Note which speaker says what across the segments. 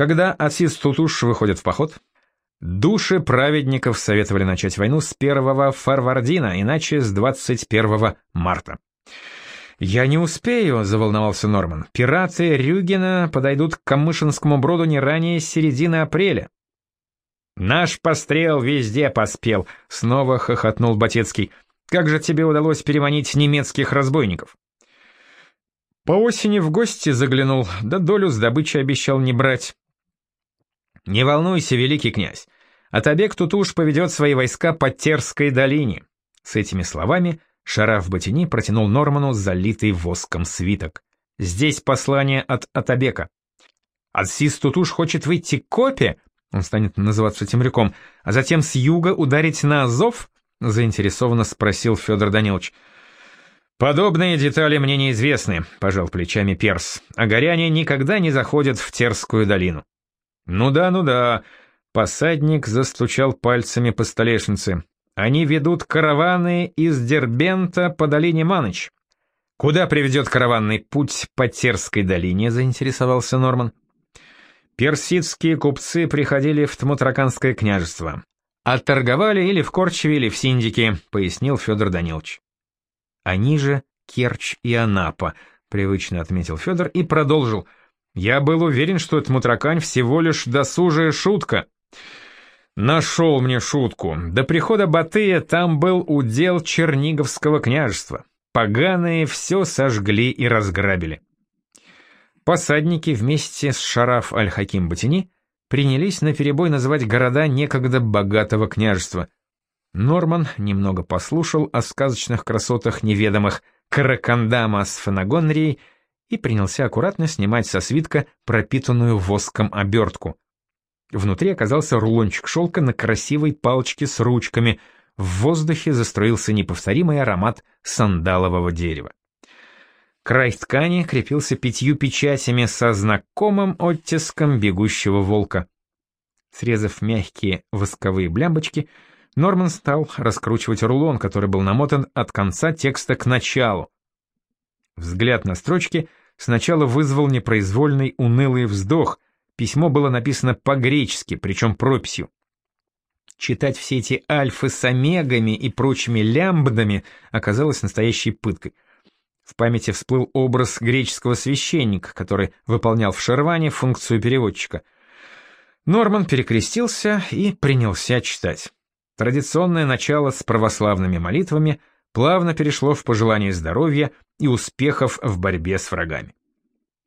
Speaker 1: Когда Асис Тутуш выходит в поход, души праведников советовали начать войну с 1 фарвардина, иначе с 21 марта. «Я не успею», — заволновался Норман. «Пираты Рюгена подойдут к Камышинскому броду не ранее середины апреля». «Наш пострел везде поспел», — снова хохотнул Батецкий. «Как же тебе удалось переманить немецких разбойников?» По осени в гости заглянул, да долю с добычи обещал не брать. «Не волнуйся, великий князь, Атабек Тутуш поведет свои войска по Терской долине». С этими словами Шараф Батини протянул Норману залитый воском свиток. «Здесь послание от Атабека. Адсис Тутуш хочет выйти к Копе, он станет называться темряком, а затем с юга ударить на Азов?» — заинтересованно спросил Федор Данилович. «Подобные детали мне неизвестны», — пожал плечами Перс, «а горяне никогда не заходят в Терскую долину». «Ну да, ну да», — посадник застучал пальцами по столешнице. Они ведут караваны из Дербента по долине Маныч. Куда приведет караванный путь по Терской долине, заинтересовался Норман. Персидские купцы приходили в Тмутраканское княжество. А торговали или в Корчеве, или в Синдике, пояснил Федор Данилович. Они же Керчь и Анапа, привычно отметил Федор и продолжил. Я был уверен, что Тмутракань всего лишь досужая шутка. Нашел мне шутку. До прихода Батыя там был удел Черниговского княжества. Поганые все сожгли и разграбили. Посадники вместе с Шараф аль-Хаким Батини принялись наперебой называть города некогда богатого княжества. Норман немного послушал о сказочных красотах неведомых Каракандама с Фанагонрией и принялся аккуратно снимать со свитка пропитанную воском обертку — Внутри оказался рулончик шелка на красивой палочке с ручками. В воздухе застроился неповторимый аромат сандалового дерева. Край ткани крепился пятью печатями со знакомым оттиском бегущего волка. Срезав мягкие восковые блямбочки, Норман стал раскручивать рулон, который был намотан от конца текста к началу. Взгляд на строчки сначала вызвал непроизвольный унылый вздох — Письмо было написано по-гречески, причем прописью. Читать все эти альфы с омегами и прочими лямбдами оказалось настоящей пыткой. В памяти всплыл образ греческого священника, который выполнял в Шерване функцию переводчика. Норман перекрестился и принялся читать. Традиционное начало с православными молитвами плавно перешло в пожелание здоровья и успехов в борьбе с врагами.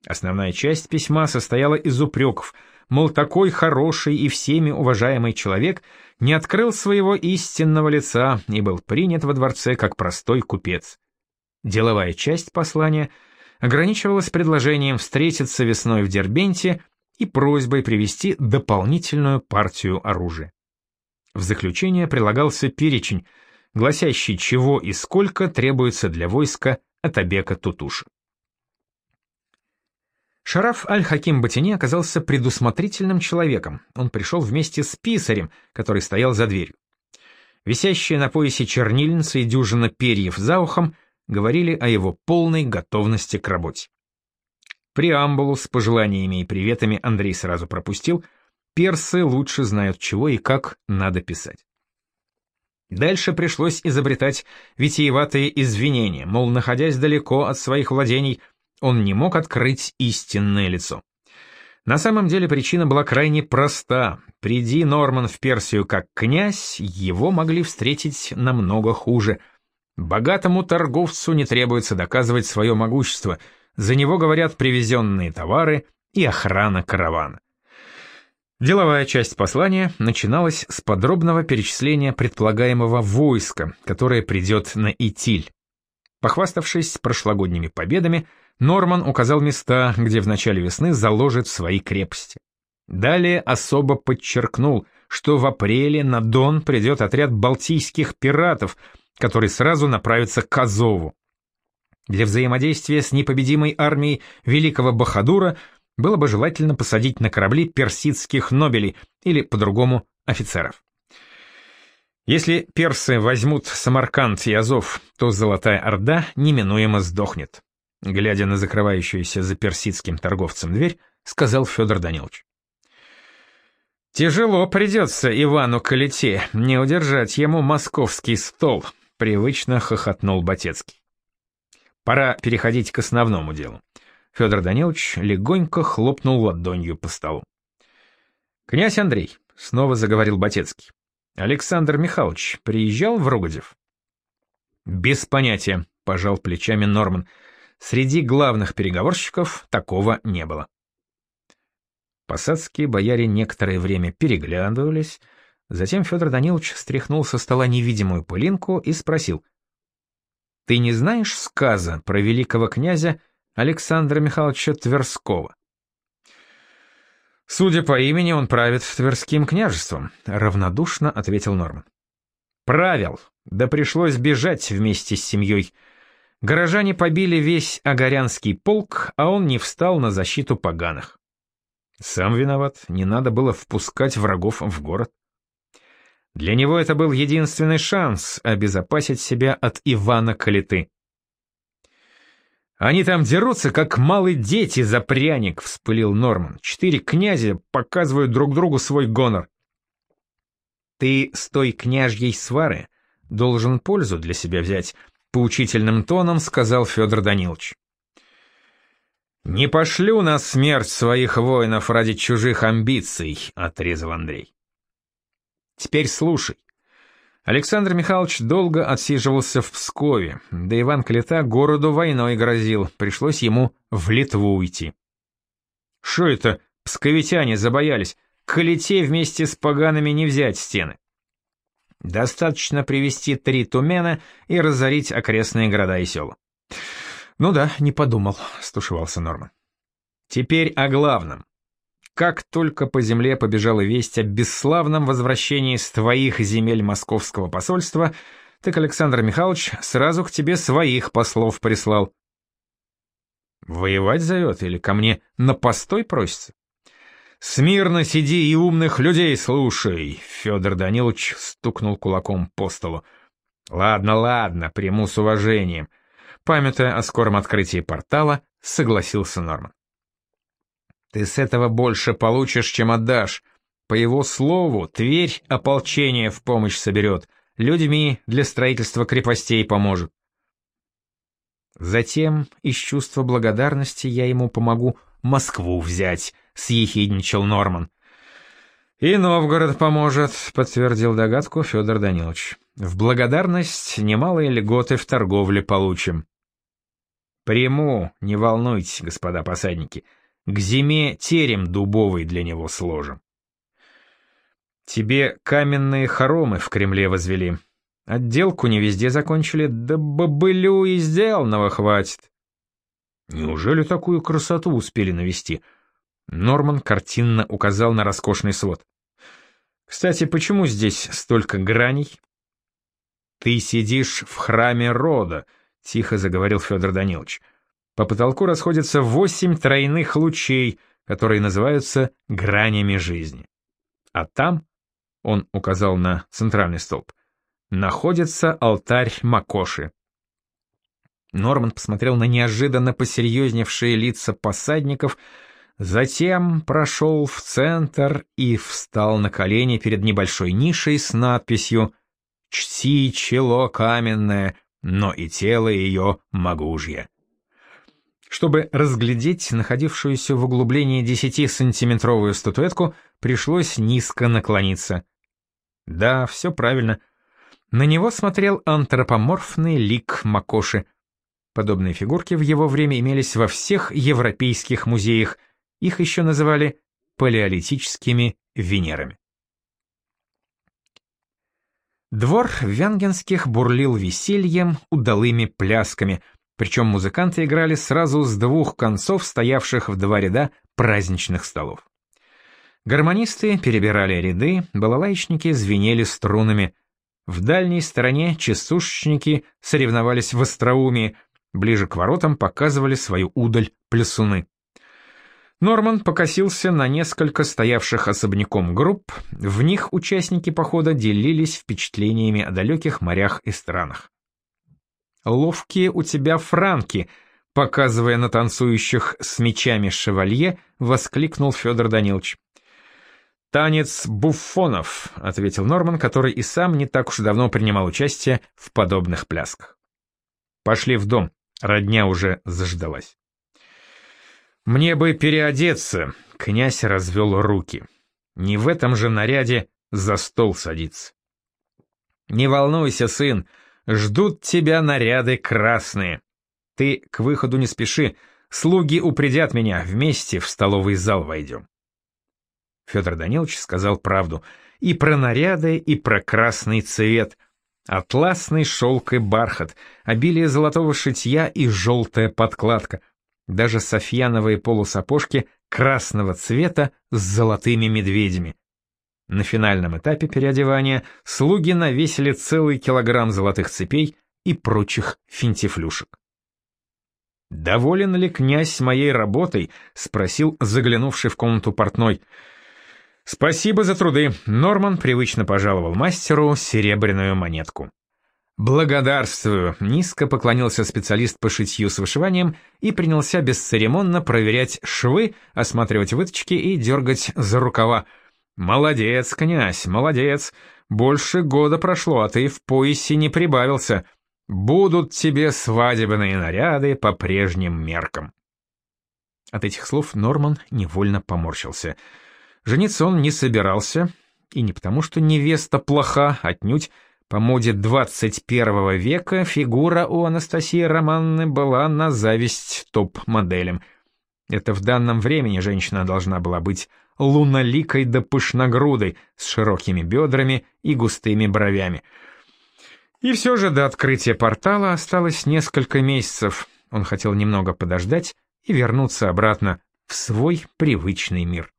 Speaker 1: Основная часть письма состояла из упреков, мол, такой хороший и всеми уважаемый человек не открыл своего истинного лица и был принят во дворце как простой купец. Деловая часть послания ограничивалась предложением встретиться весной в Дербенте и просьбой привезти дополнительную партию оружия. В заключение прилагался перечень, гласящий, чего и сколько требуется для войска от Абека Тутуши. Шараф Аль-Хаким Батини оказался предусмотрительным человеком. Он пришел вместе с писарем, который стоял за дверью. Висящие на поясе чернильницы и дюжина перьев за ухом говорили о его полной готовности к работе. Преамбулу с пожеланиями и приветами Андрей сразу пропустил. Персы лучше знают, чего и как надо писать. Дальше пришлось изобретать витиеватые извинения, мол, находясь далеко от своих владений, он не мог открыть истинное лицо. На самом деле причина была крайне проста. Приди Норман в Персию как князь, его могли встретить намного хуже. Богатому торговцу не требуется доказывать свое могущество, за него говорят привезенные товары и охрана каравана. Деловая часть послания начиналась с подробного перечисления предполагаемого войска, которое придет на Итиль. Похваставшись прошлогодними победами, Норман указал места, где в начале весны заложит свои крепости. Далее особо подчеркнул, что в апреле на Дон придет отряд балтийских пиратов, который сразу направится к Азову. Для взаимодействия с непобедимой армией великого Бахадура было бы желательно посадить на корабли персидских нобелей или, по-другому, офицеров. Если персы возьмут Самарканд и Азов, то Золотая Орда неминуемо сдохнет глядя на закрывающуюся за персидским торговцем дверь, сказал Федор Данилович. Тяжело придется Ивану Калите, не удержать ему московский стол, привычно хохотнул Батецкий. Пора переходить к основному делу. Федор Данилович легонько хлопнул ладонью по столу. «Князь Андрей», — снова заговорил Батецкий, — «Александр Михайлович приезжал в Рогодев?» «Без понятия», — пожал плечами Норман. «Среди главных переговорщиков такого не было». Посадские бояре некоторое время переглядывались, затем Федор Данилович стряхнул со стола невидимую пылинку и спросил. «Ты не знаешь сказа про великого князя Александра Михайловича Тверского?» «Судя по имени, он правит Тверским княжеством», — равнодушно ответил Норман. «Правил, да пришлось бежать вместе с семьей. Горожане побили весь Огорянский полк, а он не встал на защиту поганых. Сам виноват, не надо было впускать врагов в город. Для него это был единственный шанс обезопасить себя от Ивана Калиты. «Они там дерутся, как малые дети за пряник», — вспылил Норман. «Четыре князя показывают друг другу свой гонор». «Ты с той княжьей свары должен пользу для себя взять», — поучительным тоном сказал Федор Данилович. «Не пошлю на смерть своих воинов ради чужих амбиций», — отрезал Андрей. «Теперь слушай. Александр Михайлович долго отсиживался в Пскове, да Иван Клета городу войной грозил, пришлось ему в Литву уйти. Что это, псковитяне забоялись, Калите вместе с погаными не взять стены. Достаточно привести три тумена и разорить окрестные города и села. «Ну да, не подумал», — стушевался Норман. «Теперь о главном. Как только по земле побежала весть о бесславном возвращении с твоих земель московского посольства, так Александр Михайлович сразу к тебе своих послов прислал». «Воевать зовет или ко мне на постой просится?» «Смирно сиди и умных людей слушай!» Федор Данилович стукнул кулаком по столу. «Ладно, ладно, приму с уважением». Памятуя о скором открытии портала, согласился Норман. «Ты с этого больше получишь, чем отдашь. По его слову, Тверь ополчение в помощь соберет, людьми для строительства крепостей поможет. Затем, из чувства благодарности, я ему помогу Москву взять», — съехидничал Норман. «И Новгород поможет», — подтвердил догадку Федор Данилович. «В благодарность немалые льготы в торговле получим». Приму, не волнуйтесь, господа посадники. К зиме терем дубовый для него сложим. Тебе каменные хоромы в Кремле возвели. Отделку не везде закончили, да бобылю и сделанного хватит. Неужели такую красоту успели навести? Норман картинно указал на роскошный свод. Кстати, почему здесь столько граней? Ты сидишь в храме рода, —— тихо заговорил Федор Данилович. «По потолку расходятся восемь тройных лучей, которые называются гранями жизни. А там, — он указал на центральный столб, — находится алтарь Макоши». Норман посмотрел на неожиданно посерьезневшие лица посадников, затем прошел в центр и встал на колени перед небольшой нишей с надписью «Чти чело каменное, но и тело ее могужье. Чтобы разглядеть находившуюся в углублении 10-сантиметровую статуэтку, пришлось низко наклониться. Да, все правильно. На него смотрел антропоморфный лик Макоши. Подобные фигурки в его время имелись во всех европейских музеях, их еще называли палеолитическими Венерами. Двор Вянгенских бурлил весельем, удалыми плясками, причем музыканты играли сразу с двух концов стоявших в два ряда праздничных столов. Гармонисты перебирали ряды, балалайчники звенели струнами. В дальней стороне часушечники соревновались в остроумии, ближе к воротам показывали свою удаль плясуны. Норман покосился на несколько стоявших особняком групп, в них участники похода делились впечатлениями о далеких морях и странах. «Ловкие у тебя франки», — показывая на танцующих с мечами шевалье, воскликнул Федор Данилович. «Танец буфонов», — ответил Норман, который и сам не так уж давно принимал участие в подобных плясках. «Пошли в дом, родня уже заждалась». «Мне бы переодеться», — князь развел руки. «Не в этом же наряде за стол садиться». «Не волнуйся, сын, ждут тебя наряды красные. Ты к выходу не спеши, слуги упредят меня, вместе в столовый зал войдем». Федор Данилович сказал правду. И про наряды, и про красный цвет. Атласный шелк и бархат, обилие золотого шитья и желтая подкладка. Даже софьяновые полусапожки красного цвета с золотыми медведями. На финальном этапе переодевания слуги навесили целый килограмм золотых цепей и прочих финтифлюшек. «Доволен ли князь моей работой?» — спросил заглянувший в комнату портной — «Спасибо за труды», — Норман привычно пожаловал мастеру серебряную монетку. «Благодарствую», — низко поклонился специалист по шитью с вышиванием и принялся бесцеремонно проверять швы, осматривать выточки и дергать за рукава. «Молодец, князь, молодец. Больше года прошло, а ты в поясе не прибавился. Будут тебе свадебные наряды по прежним меркам». От этих слов Норман невольно поморщился — Жениться он не собирался, и не потому, что невеста плоха, отнюдь, по моде 21 века фигура у Анастасии Романны была на зависть топ-моделям. Это в данном времени женщина должна была быть луноликой да пышногрудой, с широкими бедрами и густыми бровями. И все же до открытия портала осталось несколько месяцев. Он хотел немного подождать и вернуться обратно в свой привычный мир.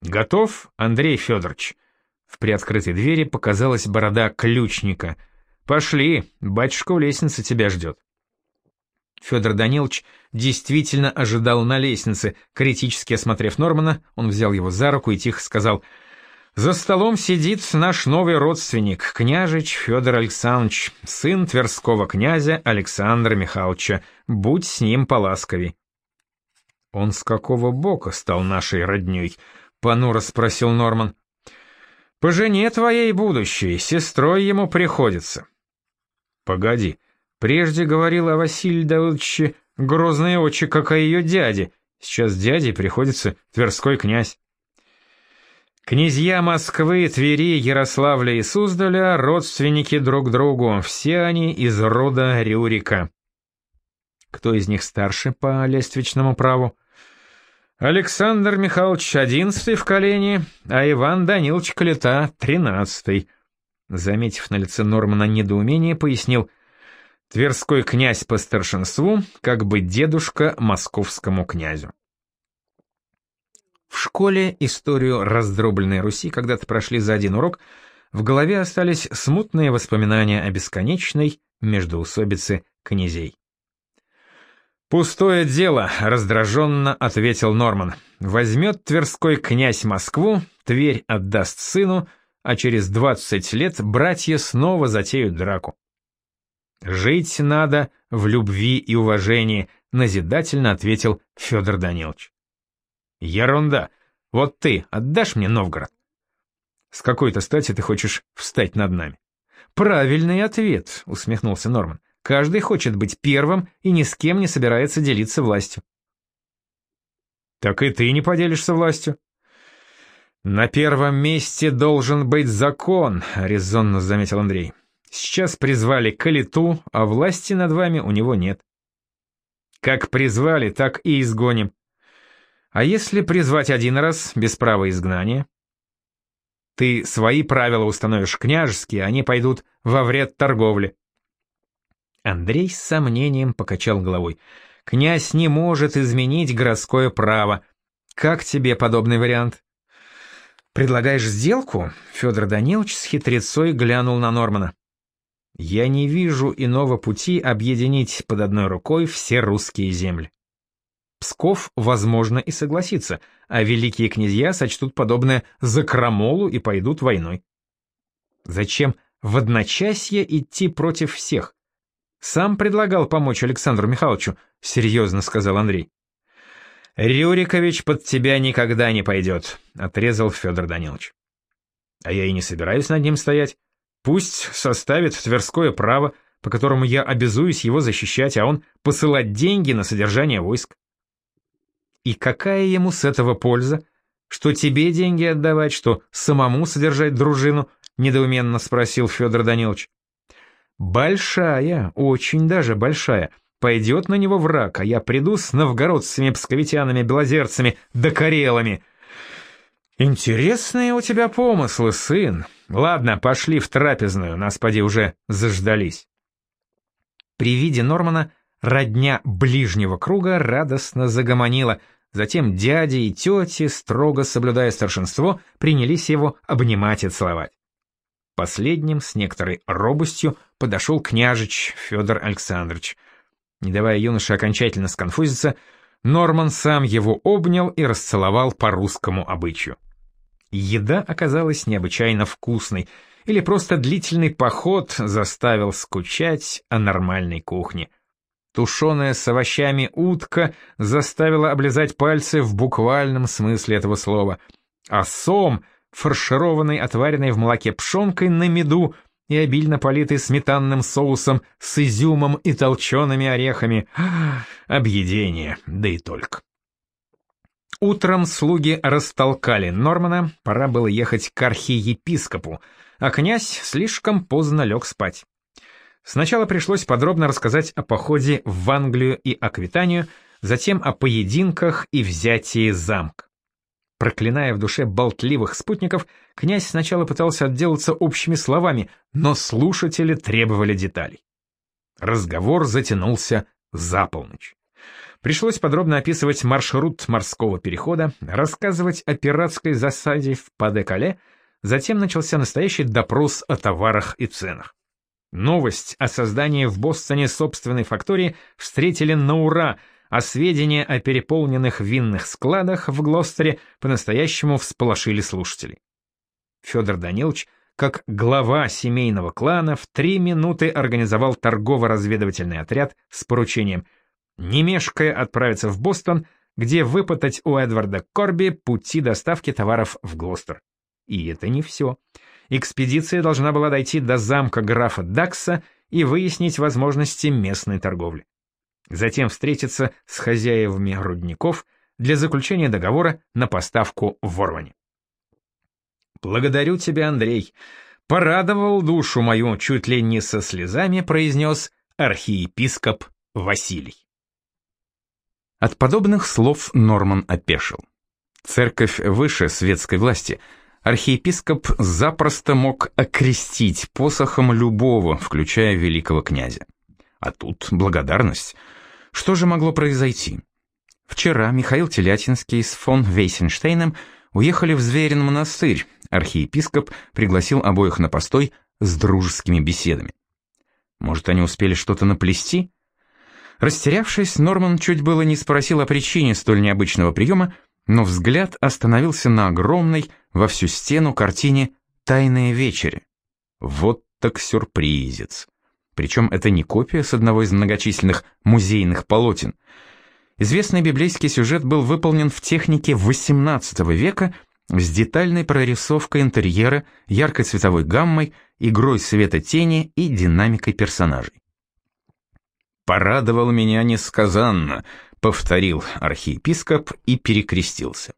Speaker 1: «Готов, Андрей Федорович?» В приоткрытой двери показалась борода ключника. «Пошли, батюшка у лестницы тебя ждет». Федор Данилович действительно ожидал на лестнице. Критически осмотрев Нормана, он взял его за руку и тихо сказал «За столом сидит наш новый родственник, княжич Федор Александрович, сын Тверского князя Александра Михайловича. Будь с ним поласковей». «Он с какого бока стал нашей родней?» понуро спросил Норман. «По жене твоей будущей, сестрой ему приходится». «Погоди, прежде говорила о Василии Давыдовиче грозные очи, как о ее дяде. Сейчас дядей приходится Тверской князь». Князья Москвы, Твери, Ярославля и Суздаля — родственники друг другу, все они из рода Рюрика. Кто из них старше по лествичному праву? Александр Михайлович одиннадцатый в колене, а Иван Данилович Калита тринадцатый. Заметив на лице Нормана недоумение, пояснил «Тверской князь по старшинству, как бы дедушка московскому князю». В школе историю раздробленной Руси когда-то прошли за один урок, в голове остались смутные воспоминания о бесконечной междоусобице князей. «Пустое дело», — раздраженно ответил Норман. «Возьмет Тверской князь Москву, Тверь отдаст сыну, а через двадцать лет братья снова затеют драку». «Жить надо в любви и уважении», — назидательно ответил Федор Данилович. «Ерунда. Вот ты отдашь мне Новгород?» «С какой-то стати ты хочешь встать над нами?» «Правильный ответ», — усмехнулся Норман. Каждый хочет быть первым и ни с кем не собирается делиться властью. Так и ты не поделишься властью. На первом месте должен быть закон, резонно заметил Андрей. Сейчас призвали Калиту, а власти над вами у него нет. Как призвали, так и изгоним. А если призвать один раз, без права изгнания? Ты свои правила установишь княжеские, они пойдут во вред торговли. Андрей с сомнением покачал головой. «Князь не может изменить городское право. Как тебе подобный вариант?» «Предлагаешь сделку?» Федор Данилович с хитрецой глянул на Нормана. «Я не вижу иного пути объединить под одной рукой все русские земли. Псков, возможно, и согласится, а великие князья сочтут подобное за крамолу и пойдут войной. Зачем в одночасье идти против всех? Сам предлагал помочь Александру Михайловичу, серьезно сказал Андрей. Рюрикович под тебя никогда не пойдет», — отрезал Федор Данилович. «А я и не собираюсь над ним стоять. Пусть составит Тверское право, по которому я обязуюсь его защищать, а он посылать деньги на содержание войск». «И какая ему с этого польза? Что тебе деньги отдавать, что самому содержать дружину?» — недоуменно спросил Федор Данилович. «Большая, очень даже большая». Пойдет на него враг, а я приду с новгородцами, псковитянами, белозерцами да карелами. Интересные у тебя помыслы, сын. Ладно, пошли в трапезную, нас поди уже заждались. При виде Нормана родня ближнего круга радостно загомонила, затем дяди и тети, строго соблюдая старшинство, принялись его обнимать и целовать. Последним, с некоторой робостью, подошел княжич Федор Александрович — не давая юноше окончательно сконфузиться, Норман сам его обнял и расцеловал по русскому обычаю. Еда оказалась необычайно вкусной, или просто длительный поход заставил скучать о нормальной кухне. Тушеная с овощами утка заставила облизать пальцы в буквальном смысле этого слова, а сом, фаршированный отваренной в молоке пшенкой на меду, и обильно политый сметанным соусом с изюмом и толчеными орехами. Объедение, да и только. Утром слуги растолкали Нормана, пора было ехать к архиепископу, а князь слишком поздно лег спать. Сначала пришлось подробно рассказать о походе в Англию и Аквитанию, затем о поединках и взятии замка. Проклиная в душе болтливых спутников, князь сначала пытался отделаться общими словами, но слушатели требовали деталей. Разговор затянулся за полночь. Пришлось подробно описывать маршрут морского перехода, рассказывать о пиратской засаде в Паде-Кале, затем начался настоящий допрос о товарах и ценах. Новость о создании в Бостоне собственной фактории встретили на ура — а сведения о переполненных винных складах в Глостере по-настоящему всполошили слушателей. Федор Данилович, как глава семейного клана, в три минуты организовал торгово-разведывательный отряд с поручением не мешкая отправиться в Бостон, где выпытать у Эдварда Корби пути доставки товаров в Глостер. И это не все. Экспедиция должна была дойти до замка графа Дакса и выяснить возможности местной торговли затем встретиться с хозяевами рудников для заключения договора на поставку в Ворване. «Благодарю тебя, Андрей. Порадовал душу мою чуть ли не со слезами», произнес архиепископ Василий. От подобных слов Норман опешил. Церковь выше светской власти. Архиепископ запросто мог окрестить посохом любого, включая великого князя. А тут благодарность. Что же могло произойти? Вчера Михаил Телятинский с фон Вейсенштейном уехали в Зверин монастырь. Архиепископ пригласил обоих на постой с дружескими беседами. Может, они успели что-то наплести? Растерявшись, Норман чуть было не спросил о причине столь необычного приема, но взгляд остановился на огромной во всю стену картине «Тайные вечери». Вот так сюрпризец. Причем это не копия с одного из многочисленных музейных полотен. Известный библейский сюжет был выполнен в технике XVIII века с детальной прорисовкой интерьера, яркой цветовой гаммой, игрой света тени и динамикой персонажей. «Порадовал меня несказанно», — повторил архиепископ и перекрестился.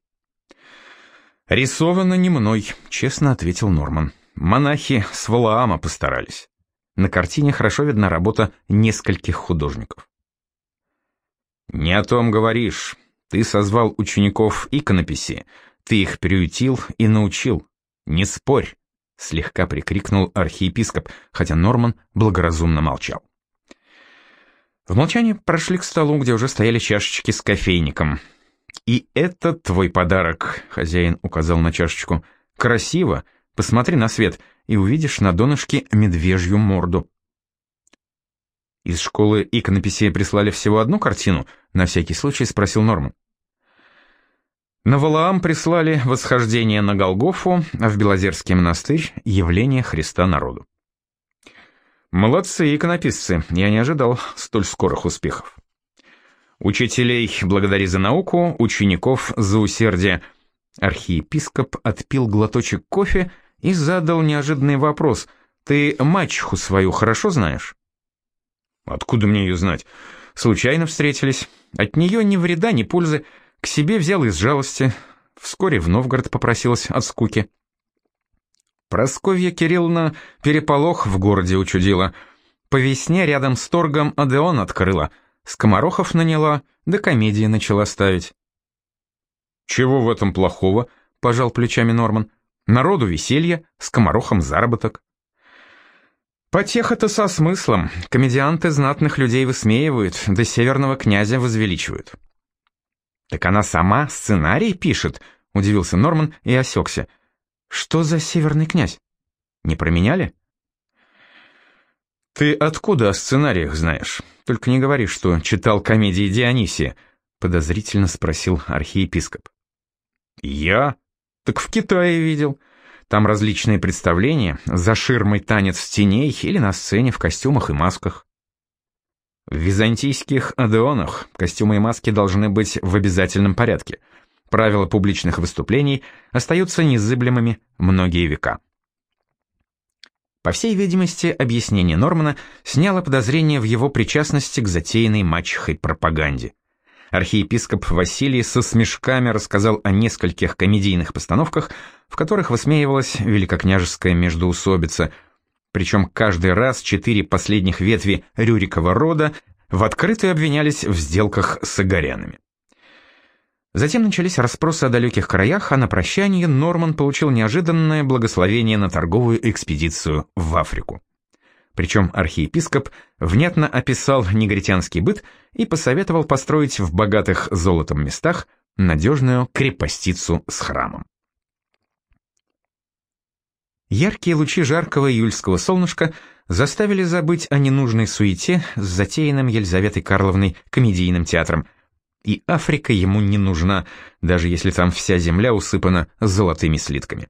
Speaker 1: «Рисовано не мной», — честно ответил Норман. «Монахи с Валаама постарались». На картине хорошо видна работа нескольких художников. «Не о том говоришь. Ты созвал учеников иконописи, ты их приютил и научил. Не спорь!» — слегка прикрикнул архиепископ, хотя Норман благоразумно молчал. В молчании прошли к столу, где уже стояли чашечки с кофейником. «И это твой подарок», — хозяин указал на чашечку. «Красиво. Посмотри на свет и увидишь на донышке медвежью морду. Из школы иконописи прислали всего одну картину, на всякий случай спросил Норман. На Валаам прислали восхождение на Голгофу, а в Белозерский монастырь — явление Христа народу. Молодцы иконописцы, я не ожидал столь скорых успехов. Учителей благодари за науку, учеников за усердие. Архиепископ отпил глоточек кофе и задал неожиданный вопрос. «Ты мачеху свою хорошо знаешь?» «Откуда мне ее знать? Случайно встретились. От нее ни вреда, ни пользы. К себе взял из жалости. Вскоре в Новгород попросилась от скуки». Просковья Кирилловна переполох в городе учудила. По весне рядом с торгом Адеон открыла. Скоморохов наняла, да комедии начала ставить. «Чего в этом плохого?» — пожал плечами Норман. «Народу веселье, скоморохом заработок». Потеха-то со смыслом. Комедианты знатных людей высмеивают, до северного князя возвеличивают. «Так она сама сценарий пишет», — удивился Норман и осекся. «Что за северный князь? Не променяли?» «Ты откуда о сценариях знаешь? Только не говори, что читал комедии Дионисия», — подозрительно спросил архиепископ. «Я? Так в Китае видел. Там различные представления, за ширмой танец теней или на сцене в костюмах и масках. В византийских адеонах костюмы и маски должны быть в обязательном порядке. Правила публичных выступлений остаются незыблемыми многие века. По всей видимости, объяснение Нормана сняло подозрение в его причастности к затеянной мачехой пропаганде архиепископ Василий со смешками рассказал о нескольких комедийных постановках, в которых высмеивалась великокняжеская междоусобица, причем каждый раз четыре последних ветви Рюрикова рода в открытую обвинялись в сделках с огорянами. Затем начались расспросы о далеких краях, а на прощание Норман получил неожиданное благословение на торговую экспедицию в Африку. Причем архиепископ внятно описал негритянский быт и посоветовал построить в богатых золотом местах надежную крепостицу с храмом. Яркие лучи жаркого июльского солнышка заставили забыть о ненужной суете с затеянным Елизаветой Карловной комедийным театром. И Африка ему не нужна, даже если там вся земля усыпана золотыми слитками.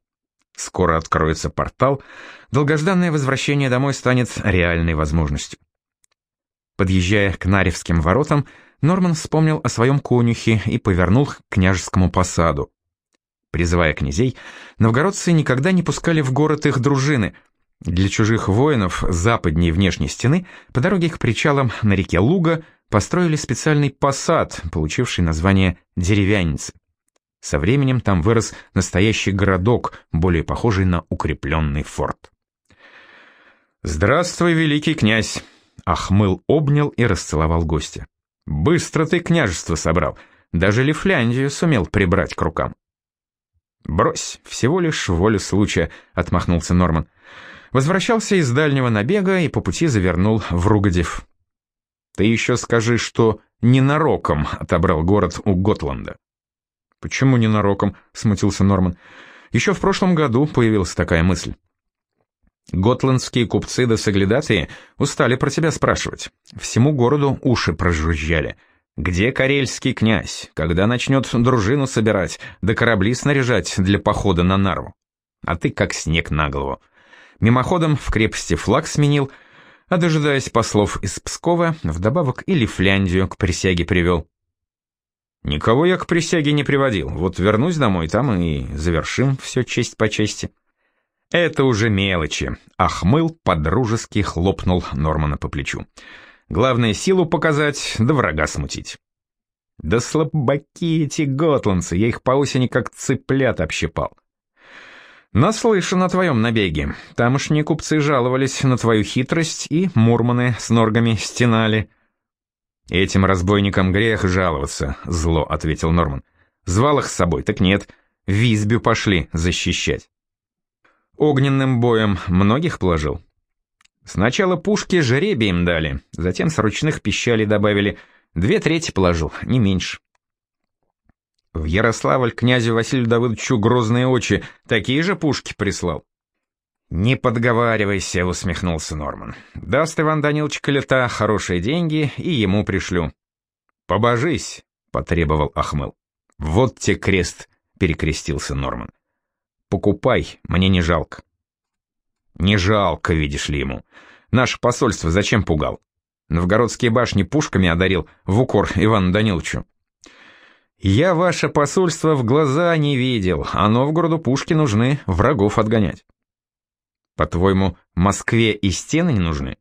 Speaker 1: Скоро откроется портал, долгожданное возвращение домой станет реальной возможностью. Подъезжая к Наревским воротам, Норман вспомнил о своем конюхе и повернул к княжескому посаду. Призывая князей, новгородцы никогда не пускали в город их дружины. Для чужих воинов западней внешней стены по дороге к причалам на реке Луга построили специальный посад, получивший название «Деревянницы». Со временем там вырос настоящий городок, более похожий на укрепленный форт. «Здравствуй, великий князь!» Ахмыл обнял и расцеловал гостя. «Быстро ты княжество собрал, даже Лифляндию сумел прибрать к рукам». «Брось, всего лишь воля случая», — отмахнулся Норман. Возвращался из дальнего набега и по пути завернул в Ругодев. «Ты еще скажи, что ненароком отобрал город у Готланда». «Почему ненароком?» — смутился Норман. «Еще в прошлом году появилась такая мысль». Готландские купцы да соглядатые устали про тебя спрашивать. Всему городу уши прожужжали. Где карельский князь? Когда начнет дружину собирать, да корабли снаряжать для похода на Нарву? А ты как снег на голову. Мимоходом в крепости флаг сменил, а дожидаясь послов из Пскова, вдобавок и Лифляндию к присяге привел. Никого я к присяге не приводил. Вот вернусь домой, там и завершим все честь по чести. Это уже мелочи. Ахмыл подружески хлопнул Нормана по плечу. Главное силу показать, да врага смутить. Да слабаки эти готландцы, я их по осени как цыплят общипал. Наслышан о твоем набеге. Тамошние купцы жаловались на твою хитрость, и мурманы с норгами стенали. «Этим разбойникам грех жаловаться», — зло ответил Норман. «Звал их с собой, так нет. Визбю пошли защищать». Огненным боем многих положил. Сначала пушки жребием дали, затем с ручных пищалей добавили. Две трети положил, не меньше. В Ярославль князю Василию Давыдовичу грозные очи такие же пушки прислал. «Не подговаривайся», — усмехнулся Норман. «Даст Иван Данилович Калита хорошие деньги, и ему пришлю». «Побожись», — потребовал Ахмыл. «Вот те крест», — перекрестился Норман. «Покупай, мне не жалко». «Не жалко, видишь ли ему. Наше посольство зачем пугал? Новгородские башни пушками одарил в укор Ивану Даниловичу. Я ваше посольство в глаза не видел, а Новгороду пушки нужны врагов отгонять. По-твоему, Москве и стены не нужны?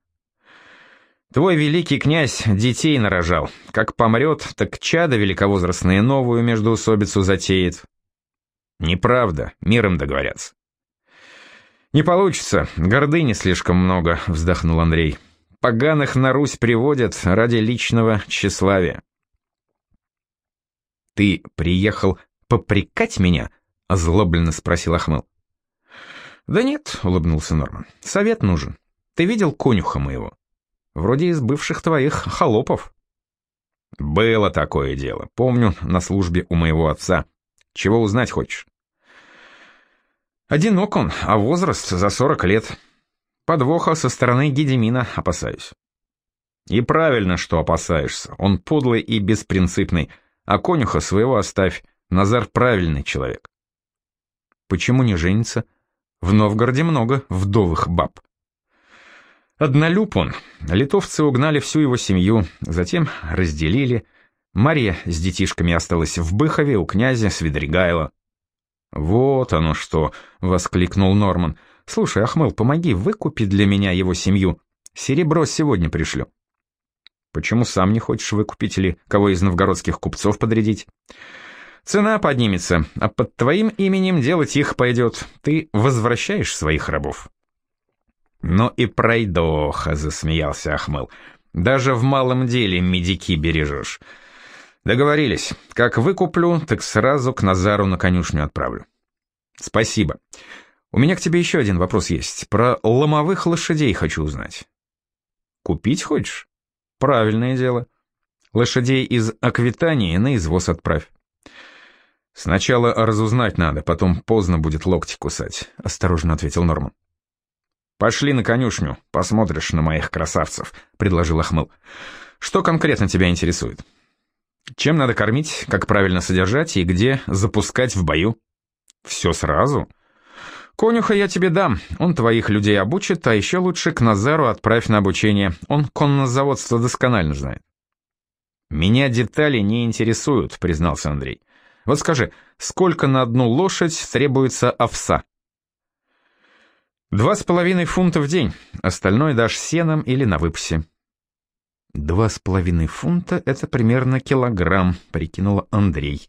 Speaker 1: Твой великий князь детей нарожал. Как помрет, так чада великовозрастные новую междоусобицу затеет. Неправда, миром договорятся. Не получится, гордыни слишком много, вздохнул Андрей. Поганых на Русь приводят ради личного тщеславия. «Ты приехал попрекать меня?» — озлобленно спросил Ахмыл. «Да нет», — улыбнулся Норман, — «совет нужен. Ты видел конюха моего? Вроде из бывших твоих холопов». «Было такое дело. Помню, на службе у моего отца. Чего узнать хочешь?» «Одинок он, а возраст за сорок лет. Подвоха со стороны Гедемина опасаюсь». «И правильно, что опасаешься. Он подлый и беспринципный, а конюха своего оставь. Назар правильный человек». «Почему не женится?» В Новгороде много вдовых баб. Однолюб он. Литовцы угнали всю его семью, затем разделили. Мария с детишками осталась в Быхове у князя Свидригайла. «Вот оно что!» — воскликнул Норман. «Слушай, Ахмыл, помоги, выкупи для меня его семью. Серебро сегодня пришлю». «Почему сам не хочешь выкупить или кого из новгородских купцов подрядить?» Цена поднимется, а под твоим именем делать их пойдет. Ты возвращаешь своих рабов». «Ну и пройдоха», — засмеялся Ахмыл. «Даже в малом деле медики бережешь». «Договорились. Как выкуплю, так сразу к Назару на конюшню отправлю». «Спасибо. У меня к тебе еще один вопрос есть. Про ломовых лошадей хочу узнать». «Купить хочешь?» «Правильное дело. Лошадей из Аквитании на извоз отправь». «Сначала разузнать надо, потом поздно будет локти кусать», — осторожно ответил Норман. «Пошли на конюшню, посмотришь на моих красавцев», — предложил Ахмыл. «Что конкретно тебя интересует? Чем надо кормить, как правильно содержать и где запускать в бою?» «Все сразу?» «Конюха я тебе дам, он твоих людей обучит, а еще лучше к Назару отправь на обучение, он коннозаводство досконально знает». «Меня детали не интересуют», — признался Андрей. Вот скажи, сколько на одну лошадь требуется овса? Два с половиной фунта в день, остальное дашь сеном или на выпасе. Два с половиной фунта — это примерно килограмм, прикинула Андрей.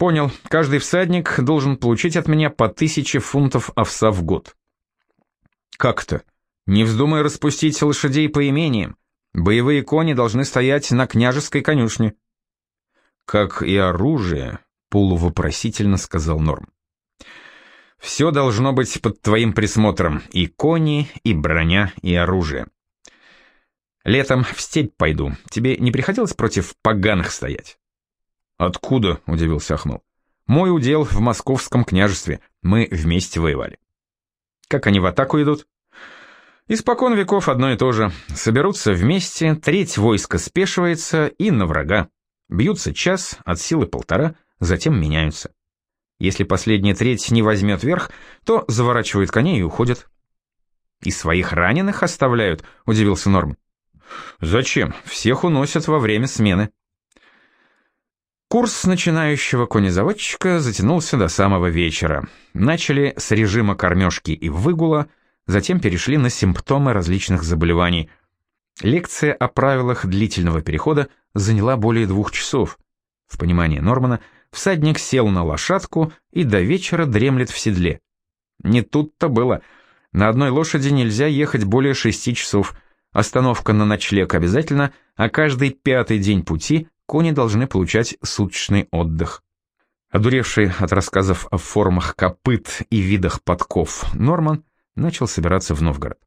Speaker 1: Понял, каждый всадник должен получить от меня по тысяче фунтов овса в год. Как-то? Не вздумай распустить лошадей по имениям. Боевые кони должны стоять на княжеской конюшне как и оружие», — полувопросительно сказал Норм. «Все должно быть под твоим присмотром, и кони, и броня, и оружие. Летом в степь пойду, тебе не приходилось против поганых стоять?» «Откуда?» — удивился Ахмал. «Мой удел в московском княжестве, мы вместе воевали». «Как они в атаку идут?» Испокон веков одно и то же. Соберутся вместе, треть войска спешивается и на врага. Бьются час, от силы полтора, затем меняются. Если последняя треть не возьмет верх, то заворачивают коней и уходят. «И своих раненых оставляют?» — удивился Норм. «Зачем? Всех уносят во время смены». Курс начинающего конезаводчика затянулся до самого вечера. Начали с режима кормежки и выгула, затем перешли на симптомы различных заболеваний. Лекция о правилах длительного перехода заняла более двух часов. В понимании Нормана всадник сел на лошадку и до вечера дремлет в седле. Не тут-то было. На одной лошади нельзя ехать более шести часов. Остановка на ночлег обязательно, а каждый пятый день пути кони должны получать суточный отдых. Одуревший от рассказов о формах копыт и видах подков, Норман начал собираться в Новгород.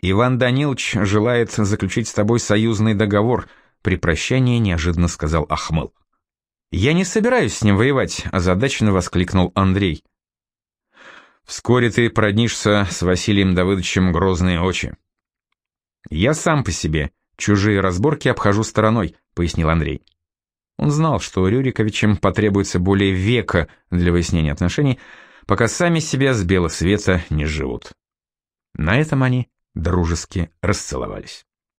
Speaker 1: «Иван Данилович желает заключить с тобой союзный договор», при прощании неожиданно сказал Ахмыл. «Я не собираюсь с ним воевать», — озадаченно воскликнул Андрей. «Вскоре ты проднишься с Василием Давыдовичем грозные очи». «Я сам по себе, чужие разборки обхожу стороной», — пояснил Андрей. Он знал, что Рюриковичам потребуется более века для выяснения отношений, пока сами себя с белого света не живут. На этом они дружески расцеловались.